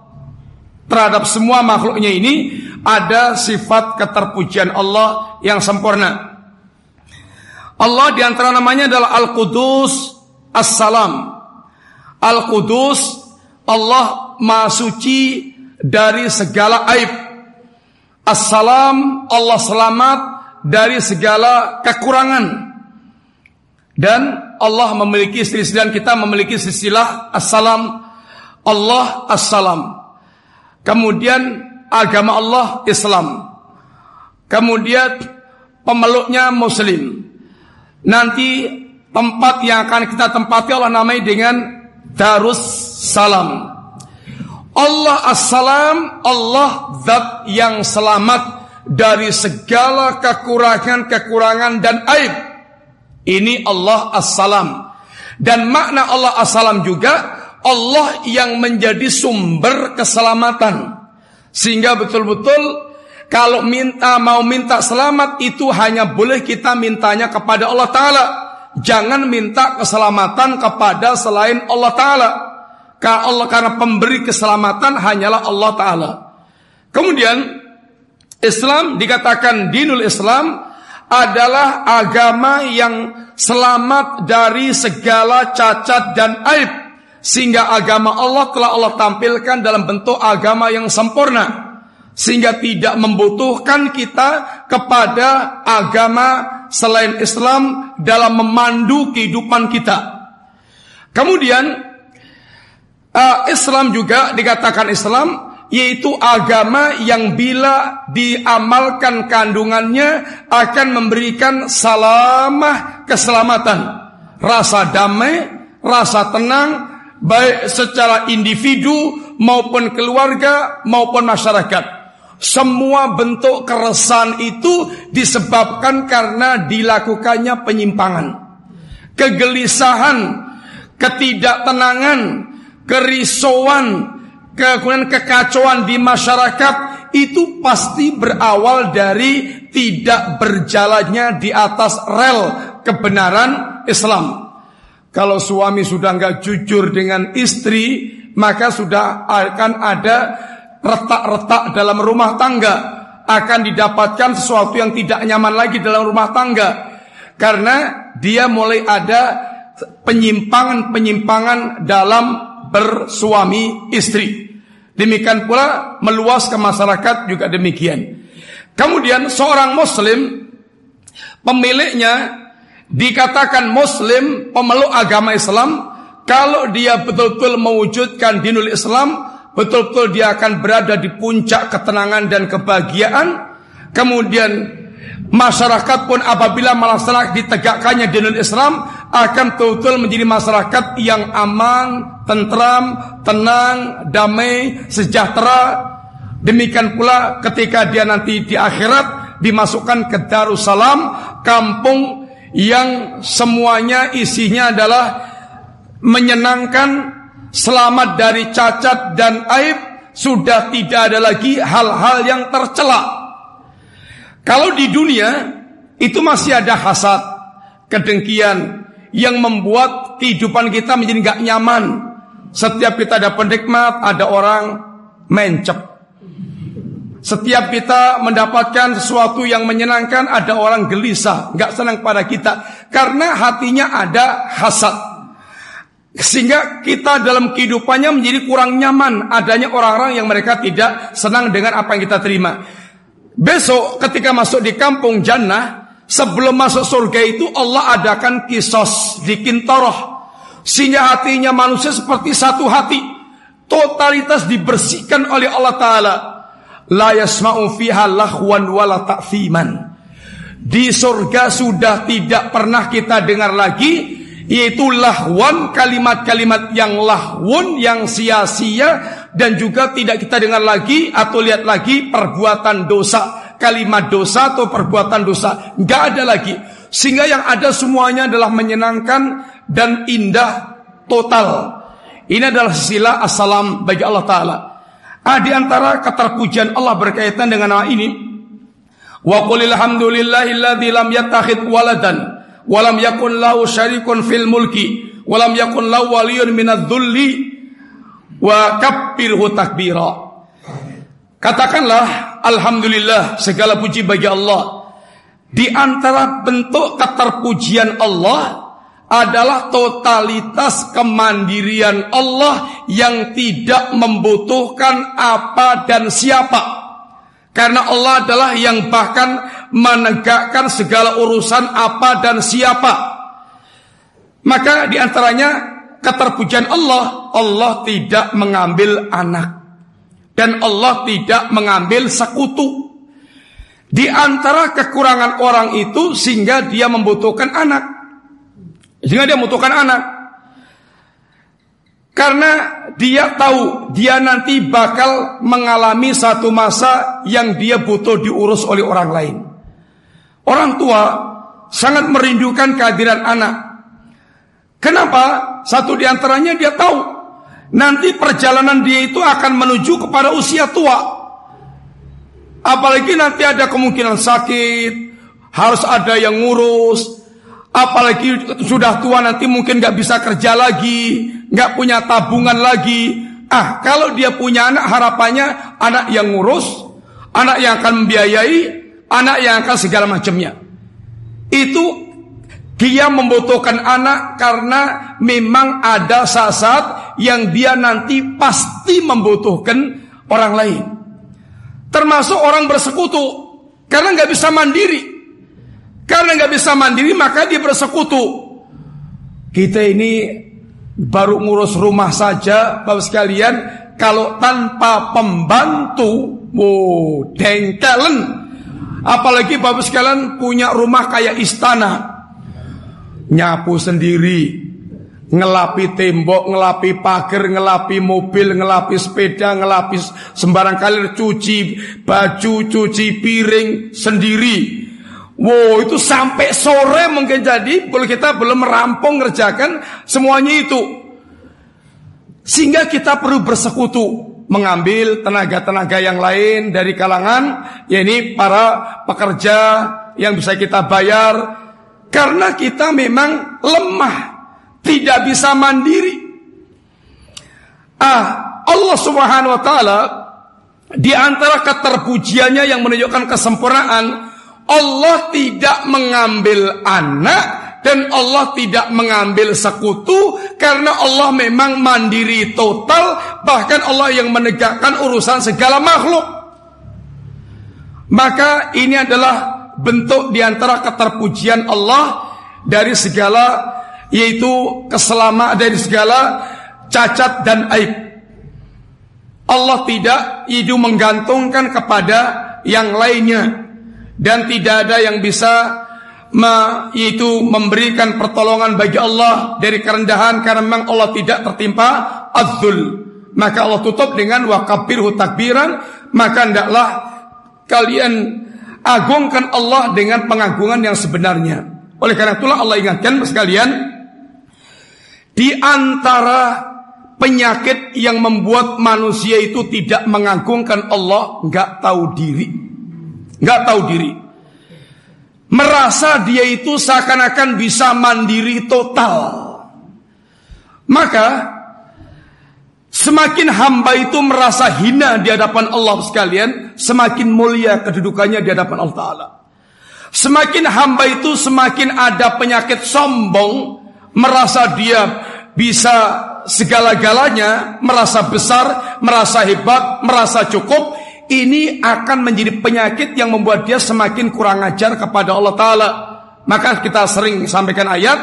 terhadap semua makhluknya ini ada sifat keterpujian Allah yang sempurna. Allah di antara namanya adalah Al-Qudus As-Salam. Al-Qudus Allah Maha Suci dari segala aib. As-Salam Allah selamat dari segala kekurangan. Dan Allah memiliki istilah kita memiliki istilah As-Salam. Allah As-Salam. Kemudian agama Allah Islam. Kemudian pemeluknya Muslim. Nanti tempat yang akan kita tempati Allah namai dengan Darus Salam. Allah As-Salam, Allah zat yang selamat dari segala kekurangan-kekurangan dan aib. Ini Allah As-Salam. Dan makna Allah As-Salam juga Allah yang menjadi sumber keselamatan. Sehingga betul-betul kalau minta mau minta selamat itu hanya boleh kita mintanya kepada Allah Ta'ala. Jangan minta keselamatan kepada selain Allah Ta'ala. Karena pemberi keselamatan hanyalah Allah Ta'ala. Kemudian Islam dikatakan dinul Islam adalah agama yang selamat dari segala cacat dan aib. Sehingga agama Allah telah Allah tampilkan dalam bentuk agama yang sempurna sehingga tidak membutuhkan kita kepada agama selain Islam dalam memandu kehidupan kita. Kemudian uh, Islam juga dikatakan Islam yaitu agama yang bila diamalkan kandungannya akan memberikan salamah keselamatan, rasa damai, rasa tenang baik secara individu maupun keluarga maupun masyarakat. Semua bentuk keresahan itu disebabkan karena dilakukannya penyimpangan, kegelisahan, ketidaktenangan, kerisauan, kemudian kekacauan di masyarakat itu pasti berawal dari tidak berjalannya di atas rel kebenaran Islam. Kalau suami sudah nggak jujur dengan istri, maka sudah akan ada retak-retak dalam rumah tangga, akan didapatkan sesuatu yang tidak nyaman lagi dalam rumah tangga, karena dia mulai ada penyimpangan-penyimpangan dalam bersuami istri. Demikian pula meluas ke masyarakat juga demikian. Kemudian seorang muslim pemiliknya dikatakan muslim pemeluk agama Islam kalau dia betul-betul mewujudkan dinul Islam betul-betul dia akan berada di puncak ketenangan dan kebahagiaan kemudian masyarakat pun apabila melaksanakan ditegakkannya dinul Islam akan betul-betul menjadi masyarakat yang aman, tentram, tenang, damai, sejahtera. Demikian pula ketika dia nanti di akhirat dimasukkan ke Darussalam, kampung yang semuanya isinya adalah menyenangkan, selamat dari cacat dan aib, sudah tidak ada lagi hal-hal yang tercela. Kalau di dunia itu masih ada hasad, kedengkian, yang membuat kehidupan kita menjadi nggak nyaman. Setiap kita ada penikmat, ada orang mencep. Setiap kita mendapatkan sesuatu yang menyenangkan, ada orang gelisah, nggak senang pada kita, karena hatinya ada hasad. Sehingga kita dalam kehidupannya menjadi kurang nyaman adanya orang-orang yang mereka tidak senang dengan apa yang kita terima. Besok ketika masuk di kampung jannah, Sebelum masuk surga itu Allah adakan kisos di kintoroh. Sehingga hatinya manusia seperti satu hati. Totalitas dibersihkan oleh Allah Ta'ala. La yasma'u fiha lahwan wala ta'fiman. Di surga sudah tidak pernah kita dengar lagi yaitu lahwan kalimat-kalimat yang lahwun yang sia-sia dan juga tidak kita dengar lagi atau lihat lagi perbuatan dosa kalimat dosa atau perbuatan dosa. Nggak ada lagi. Sehingga yang ada semuanya adalah menyenangkan dan indah total. Ini adalah sila assalam bagi Allah Ta'ala. Ah, di antara keterpujian Allah berkaitan dengan nama ini. Wa qulil lam yattakhid waladan. Walam yakun lahu syarikun fil mulki. Walam yakun lahu waliyun minadz-dzulli. Wa kabbirhu takbira. Katakanlah Alhamdulillah segala puji bagi Allah Di antara bentuk keterpujian Allah adalah totalitas kemandirian Allah yang tidak membutuhkan apa dan siapa. Karena Allah adalah yang bahkan menegakkan segala urusan apa dan siapa. Maka di antaranya keterpujian Allah, Allah tidak mengambil anak. Dan Allah tidak mengambil sekutu. Di antara kekurangan orang itu sehingga dia membutuhkan anak. Sehingga dia membutuhkan anak. Karena dia tahu dia nanti bakal mengalami satu masa yang dia butuh diurus oleh orang lain. Orang tua sangat merindukan kehadiran anak. Kenapa? Satu di antaranya dia tahu nanti perjalanan dia itu akan menuju kepada usia tua. Apalagi nanti ada kemungkinan sakit, harus ada yang ngurus. Apalagi sudah tua nanti mungkin nggak bisa kerja lagi, nggak punya tabungan lagi. Ah, kalau dia punya anak harapannya anak yang ngurus, anak yang akan membiayai, anak yang akan segala macamnya. Itu dia membutuhkan anak karena memang ada saat-saat yang dia nanti pasti membutuhkan orang lain. Termasuk orang bersekutu. Karena nggak bisa mandiri. Karena nggak bisa mandiri maka dia bersekutu. Kita ini baru ngurus rumah saja Bapak sekalian kalau tanpa pembantu, wow, dengkelen. Apalagi Bapak sekalian punya rumah kayak istana. Nyapu sendiri, ngelapi tembok, ngelapi pagar, ngelapi mobil, ngelapi sepeda, ngelapi sembarang kali cuci baju, cuci piring sendiri. Wow, itu sampai sore mungkin jadi kalau kita belum merampung ngerjakan semuanya itu. Sehingga kita perlu bersekutu mengambil tenaga-tenaga yang lain dari kalangan yakni para pekerja yang bisa kita bayar karena kita memang lemah tidak bisa mandiri. Ah, Allah Subhanahu wa taala di antara keterpujiannya yang menunjukkan kesempurnaan, Allah tidak mengambil anak dan Allah tidak mengambil sekutu karena Allah memang mandiri total bahkan Allah yang menegakkan urusan segala makhluk maka ini adalah bentuk di antara keterpujian Allah dari segala yaitu keselamatan dari segala cacat dan aib. Allah tidak itu menggantungkan kepada yang lainnya dan tidak ada yang bisa ma, yaitu memberikan pertolongan bagi Allah dari kerendahan karena memang Allah tidak tertimpa azul. Maka Allah tutup dengan wakabirhu takbiran, maka hendaklah kalian agungkan Allah dengan pengagungan yang sebenarnya. Oleh karena itulah Allah ingatkan sekalian di antara penyakit yang membuat manusia itu tidak mengagungkan Allah, nggak tahu diri, nggak tahu diri, merasa dia itu seakan-akan bisa mandiri total. Maka semakin hamba itu merasa hina di hadapan Allah sekalian, semakin mulia kedudukannya di hadapan Allah Taala. Semakin hamba itu semakin ada penyakit sombong, merasa dia bisa segala-galanya, merasa besar, merasa hebat, merasa cukup, ini akan menjadi penyakit yang membuat dia semakin kurang ajar kepada Allah Ta'ala. Maka kita sering sampaikan ayat,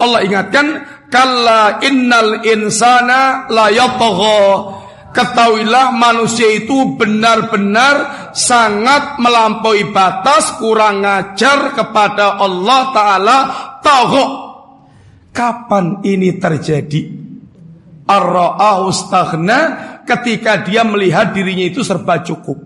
Allah ingatkan, Kalla innal insana layatogho. Ketahuilah manusia itu benar-benar sangat melampaui batas, kurang ajar kepada Allah Ta'ala. Togho Kapan ini terjadi? Ar-ra'ahu ketika dia melihat dirinya itu serba cukup.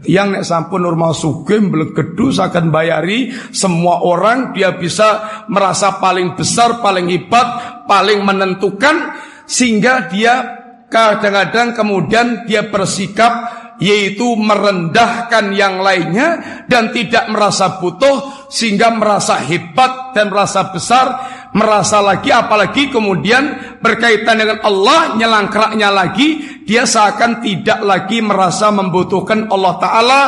Yang nek sampun normal sugih mblegedu akan bayari semua orang dia bisa merasa paling besar, paling hebat, paling menentukan sehingga dia kadang-kadang kemudian dia bersikap yaitu merendahkan yang lainnya dan tidak merasa butuh sehingga merasa hebat dan merasa besar merasa lagi apalagi kemudian berkaitan dengan Allah nyelangkraknya lagi dia seakan tidak lagi merasa membutuhkan Allah taala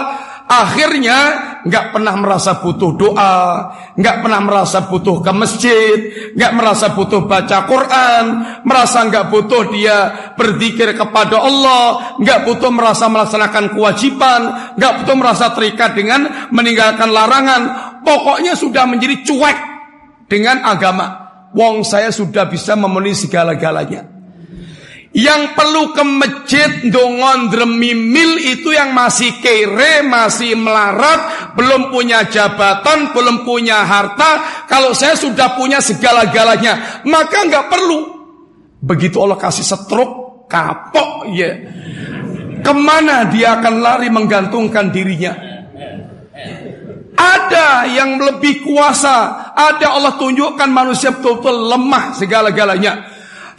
Akhirnya nggak pernah merasa butuh doa, nggak pernah merasa butuh ke masjid, nggak merasa butuh baca Quran, merasa nggak butuh dia berzikir kepada Allah, nggak butuh merasa melaksanakan kewajiban, nggak butuh merasa terikat dengan meninggalkan larangan. Pokoknya sudah menjadi cuek dengan agama. Wong saya sudah bisa memenuhi segala-galanya. Yang perlu ke masjid dongon dremimil itu yang masih kere, masih melarat, belum punya jabatan, belum punya harta. Kalau saya sudah punya segala-galanya, maka nggak perlu. Begitu Allah kasih setruk, kapok ya. Ke mana dia akan lari menggantungkan dirinya? Ada yang lebih kuasa, ada Allah tunjukkan manusia betul-betul lemah segala-galanya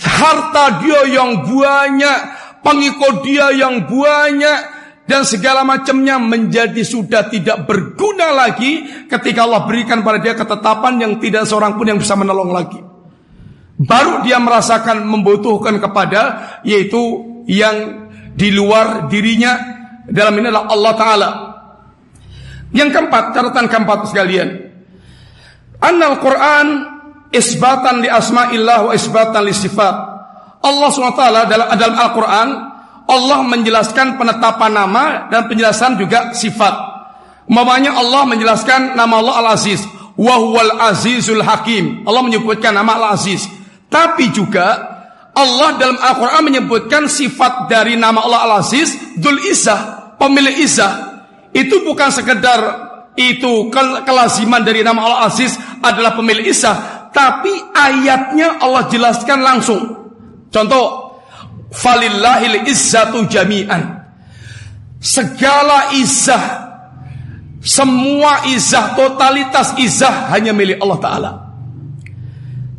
harta dia yang banyak, pengikut dia yang banyak, dan segala macamnya menjadi sudah tidak berguna lagi ketika Allah berikan pada dia ketetapan yang tidak seorang pun yang bisa menolong lagi. Baru dia merasakan membutuhkan kepada yaitu yang di luar dirinya dalam ini adalah Allah Ta'ala. Yang keempat, catatan keempat sekalian. Annal Quran isbatan li asma'illah wa isbatan li sifat. Allah SWT dalam, Al-Quran Allah menjelaskan penetapan nama dan penjelasan juga sifat. Umpamanya Allah menjelaskan nama Allah Al-Aziz. Wahwal Azizul Hakim. Allah menyebutkan nama Al-Aziz. Tapi juga Allah dalam Al-Quran menyebutkan sifat dari nama Allah Al-Aziz, Dul Izzah, pemilik Izzah. Itu bukan sekedar itu kelaziman dari nama Allah Aziz adalah pemilik Izzah. Tapi ayatnya Allah jelaskan langsung. Contoh, Falillahil izzatu jami'an. Segala izzah, semua izzah, totalitas izzah hanya milik Allah Ta'ala.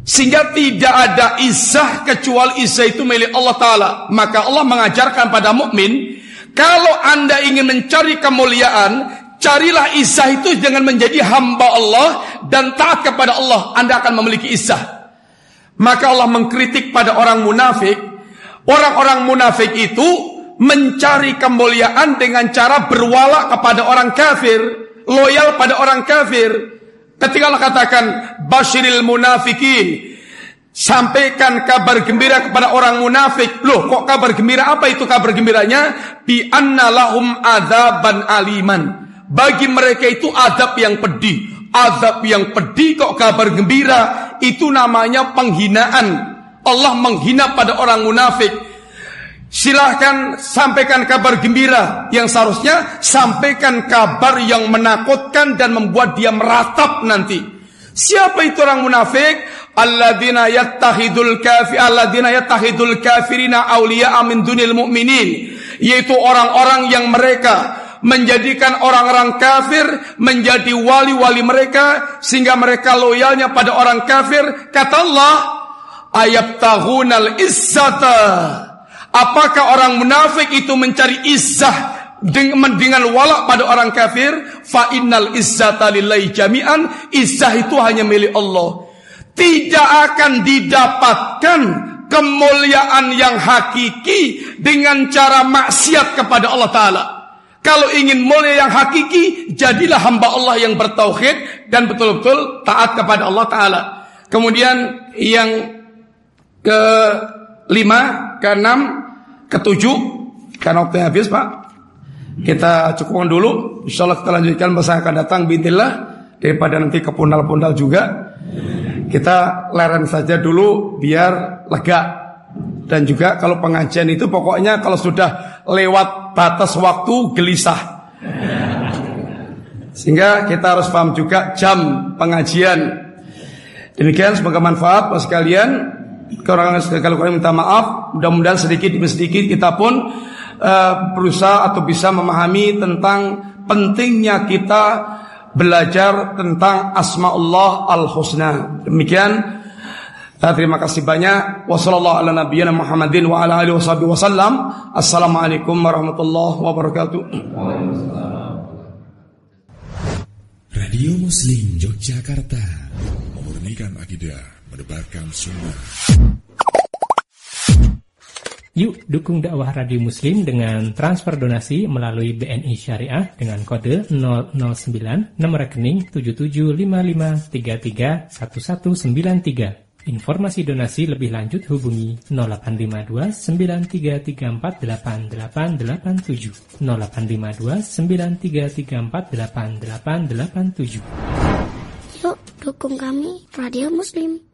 Sehingga tidak ada izah kecuali izah itu milik Allah Ta'ala. Maka Allah mengajarkan pada mukmin, kalau anda ingin mencari kemuliaan, carilah izah itu dengan menjadi hamba Allah dan taat kepada Allah. Anda akan memiliki izah. Maka Allah mengkritik pada orang munafik. Orang-orang munafik itu mencari kemuliaan dengan cara berwala kepada orang kafir. Loyal pada orang kafir. Ketika Allah katakan Bashiril munafikin Sampaikan kabar gembira kepada orang munafik. Loh, kok kabar gembira? Apa itu kabar gembiranya? Bi anna lahum adzaban aliman. Bagi mereka itu adab yang pedih. Adab yang pedih kok kabar gembira? Itu namanya penghinaan. Allah menghina pada orang munafik. Silahkan sampaikan kabar gembira yang seharusnya sampaikan kabar yang menakutkan dan membuat dia meratap nanti. Siapa itu orang munafik? Alladzina yattahidul kafir alladzina yattahidul kafirina awliya min dunil mu'minin. Yaitu orang-orang yang mereka menjadikan orang-orang kafir menjadi wali-wali mereka sehingga mereka loyalnya pada orang kafir. Kata Allah, ayat tahunal izzata Apakah orang munafik itu mencari izzah dengan, dengan walak pada orang kafir? Fa innal izzata lillahi jami'an. Izzah itu hanya milik Allah. Tidak akan didapatkan kemuliaan yang hakiki dengan cara maksiat kepada Allah Ta'ala. Kalau ingin mulia yang hakiki, jadilah hamba Allah yang bertauhid dan betul-betul taat kepada Allah Ta'ala. Kemudian yang kelima, keenam, Ketujuh, karena waktunya habis Pak, kita cukupkan dulu. Insya Allah kita lanjutkan masa akan datang bintillah daripada nanti kepundal-pundal juga. Kita leren saja dulu biar lega. Dan juga kalau pengajian itu pokoknya kalau sudah lewat batas waktu gelisah. Sehingga kita harus paham juga jam pengajian. Demikian semoga manfaat buat sekalian. Kekurangan kalau kalian minta maaf. Mudah-mudahan sedikit demi sedikit kita pun uh, berusaha atau bisa memahami tentang pentingnya kita belajar tentang asma Allah al-husna. Demikian uh, terima kasih banyak. Wassalamualaikum warahmatullahi wabarakatuh. Radio Muslim Yogyakarta memurnikan akidah mendebarkan sunnah. Yuk dukung dakwah Radio Muslim dengan transfer donasi melalui BNI Syariah dengan kode 009 nomor rekening 7755331193. Informasi donasi lebih lanjut hubungi 0852 93348887 0852 93348887 Yuk dukung kami Radio Muslim